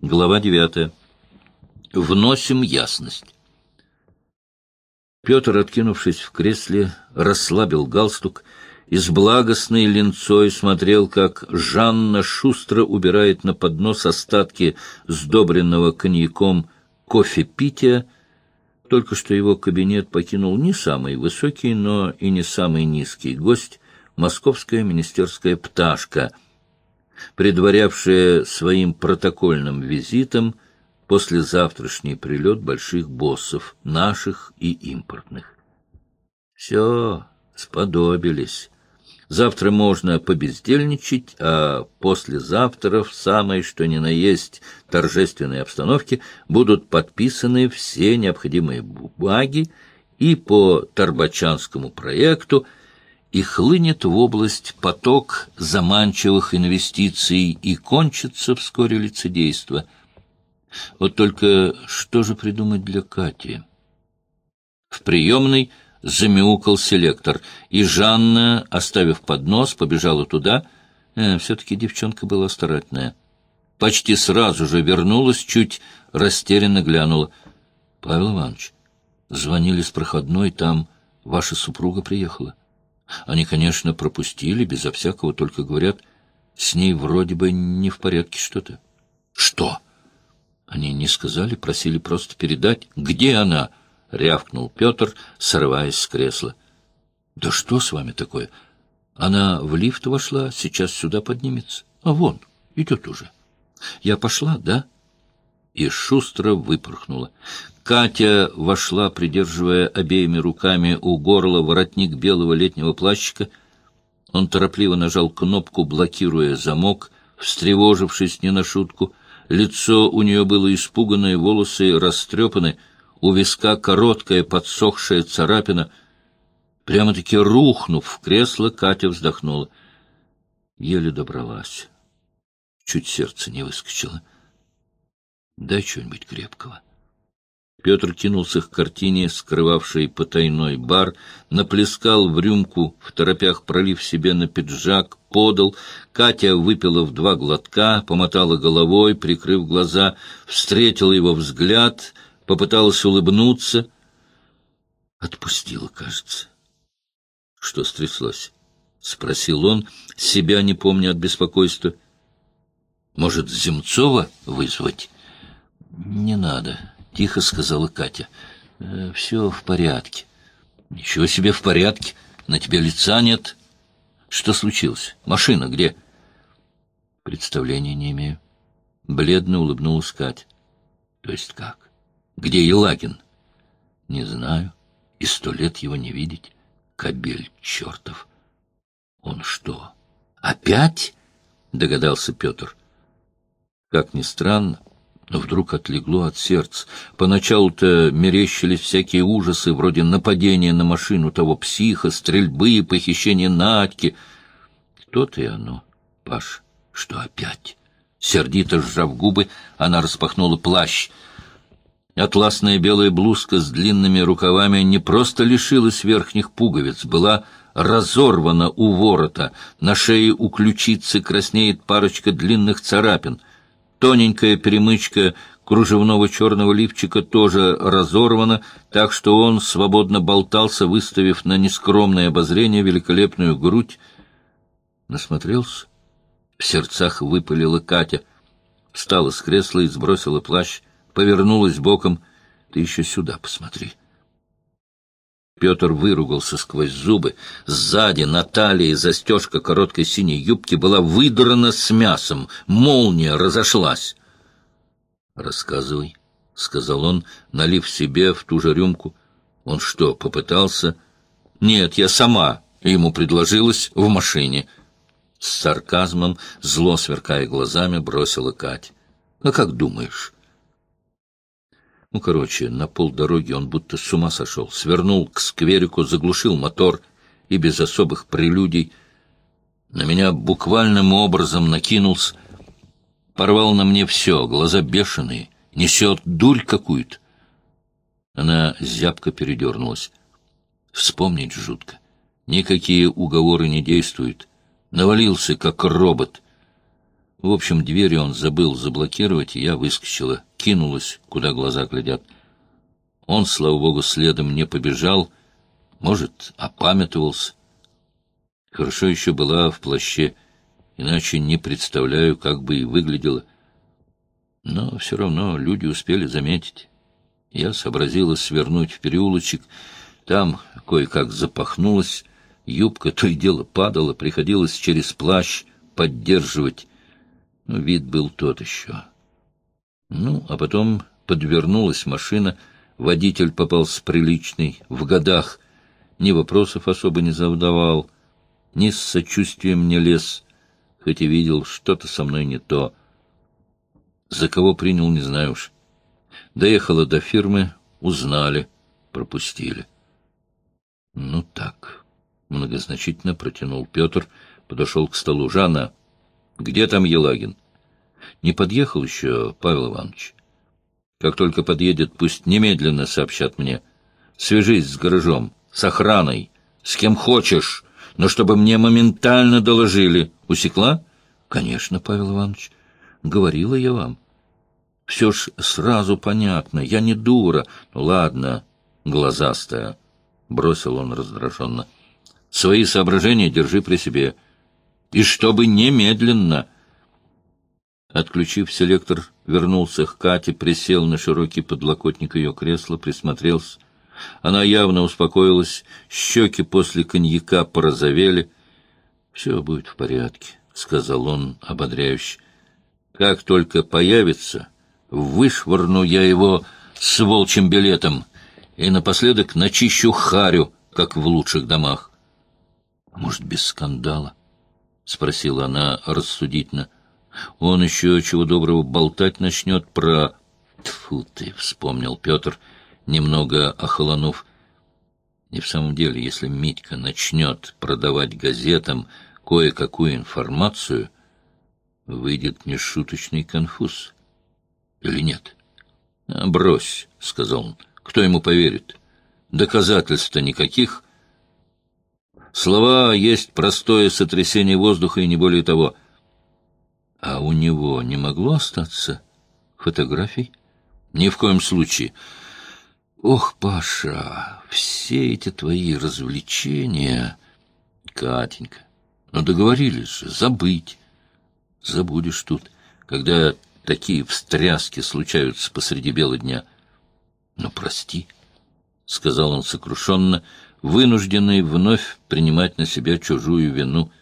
Глава девятая. Вносим ясность. Петр, откинувшись в кресле, расслабил галстук и с благостной линцой смотрел, как Жанна шустро убирает на поднос остатки сдобренного коньяком кофе-пития. Только что его кабинет покинул не самый высокий, но и не самый низкий гость, московская министерская пташка — предварявшая своим протокольным визитом послезавтрашний прилет больших боссов, наших и импортных. Все, сподобились. Завтра можно побездельничать, а послезавтра в самой что ни на есть торжественной обстановке будут подписаны все необходимые бумаги и по Тарбачанскому проекту – и хлынет в область поток заманчивых инвестиций и кончится вскоре лицедейство. Вот только что же придумать для Кати? В приемной замяукал селектор, и Жанна, оставив поднос, побежала туда. Э, Все-таки девчонка была старательная. Почти сразу же вернулась, чуть растерянно глянула. — Павел Иванович, звонили с проходной, там ваша супруга приехала. Они, конечно, пропустили, безо всякого, только говорят, с ней вроде бы не в порядке что-то. Что? Они не сказали, просили просто передать. Где она? — рявкнул Петр, срываясь с кресла. Да что с вами такое? Она в лифт вошла, сейчас сюда поднимется. А вон, идет уже. Я пошла, да? И шустро выпорхнула. Катя вошла, придерживая обеими руками у горла воротник белого летнего плащика. Он торопливо нажал кнопку, блокируя замок, встревожившись не на шутку. Лицо у нее было испуганное, волосы растрепаны, у виска короткая подсохшая царапина. Прямо-таки рухнув в кресло, Катя вздохнула. Еле добралась. Чуть сердце не выскочило. Дай что-нибудь крепкого. Петр кинулся к картине, скрывавшей потайной бар, наплескал в рюмку, в торопях пролив себе на пиджак, подал. Катя выпила в два глотка, помотала головой, прикрыв глаза, встретила его взгляд, попыталась улыбнуться. Отпустила, кажется. — Что стряслось? — спросил он, себя не помня от беспокойства. — Может, Земцова вызвать? — Не надо. — тихо сказала Катя. «Э, — Все в порядке. — Ничего себе в порядке. На тебе лица нет. Что случилось? Машина где? — Представления не имею. Бледно улыбнулась Катя. — То есть как? Где Елагин? — Не знаю. И сто лет его не видеть. Кобель чертов. — Он что, опять? — догадался Петр. Как ни странно, но вдруг отлегло от сердца. Поначалу-то мерещились всякие ужасы, вроде нападения на машину того психа, стрельбы, похищения Надьки. Кто-то и оно, Паш, что опять? Сердито сжав губы, она распахнула плащ. Атласная белая блузка с длинными рукавами не просто лишилась верхних пуговиц, была разорвана у ворота, на шее у ключицы краснеет парочка длинных царапин — Тоненькая перемычка кружевного черного лифчика тоже разорвана, так что он свободно болтался, выставив на нескромное обозрение великолепную грудь. Насмотрелся? В сердцах выпалила Катя. Встала с кресла и сбросила плащ, повернулась боком. Ты еще сюда посмотри. Петр выругался сквозь зубы. Сзади на талии застежка короткой синей юбки была выдрана с мясом. Молния разошлась. «Рассказывай», — сказал он, налив себе в ту же рюмку. «Он что, попытался?» «Нет, я сама», — ему предложилась в машине. С сарказмом, зло сверкая глазами, бросила Кать. «А как думаешь?» Ну, короче, на полдороги он будто с ума сошел. Свернул к скверику, заглушил мотор и без особых прелюдий на меня буквальным образом накинулся. Порвал на мне все, глаза бешеные, несет дурь какую-то. Она зябко передернулась. Вспомнить жутко. Никакие уговоры не действуют. Навалился, как робот. В общем, двери он забыл заблокировать, и я выскочила, кинулась, куда глаза глядят. Он, слава богу, следом не побежал, может, опамятовался. Хорошо еще была в плаще, иначе не представляю, как бы и выглядела. Но все равно люди успели заметить. Я сообразила свернуть в переулочек, там кое-как запахнулась, юбка то и дело падала, приходилось через плащ поддерживать. Вид был тот еще. Ну, а потом подвернулась машина, водитель попался приличный, в годах, ни вопросов особо не задавал, ни с сочувствием не лез, хоть и видел, что-то со мной не то. За кого принял, не знаю уж. Доехала до фирмы, узнали, пропустили. Ну так, многозначительно протянул Петр, подошел к столу. Жанна, где там Елагин? Не подъехал еще, Павел Иванович? Как только подъедет, пусть немедленно сообщат мне. Свяжись с гаражом, с охраной, с кем хочешь, но чтобы мне моментально доложили. Усекла? Конечно, Павел Иванович. Говорила я вам. Все ж сразу понятно. Я не дура. Ну, ладно, глазастая. — бросил он раздраженно. — Свои соображения держи при себе. И чтобы немедленно... Отключив селектор, вернулся к Кате, присел на широкий подлокотник ее кресла, присмотрелся. Она явно успокоилась, щеки после коньяка порозовели. — Все будет в порядке, — сказал он ободряюще. — Как только появится, вышвырну я его с волчьим билетом и напоследок начищу харю, как в лучших домах. — Может, без скандала? — спросила она рассудительно. — Он еще чего доброго болтать начнет про... — Тьфу ты, — вспомнил Петр, немного охолонув. И в самом деле, если Митька начнет продавать газетам кое-какую информацию, выйдет нешуточный конфуз. Или нет? — Брось, — сказал он. Кто ему поверит? Доказательств-то никаких. Слова есть простое сотрясение воздуха и не более того. А у него не могло остаться фотографий? Ни в коем случае. Ох, Паша, все эти твои развлечения... Катенька, ну договорились же, забыть. Забудешь тут, когда такие встряски случаются посреди бела дня — «Ну, прости», — сказал он сокрушенно, вынужденный вновь принимать на себя чужую вину —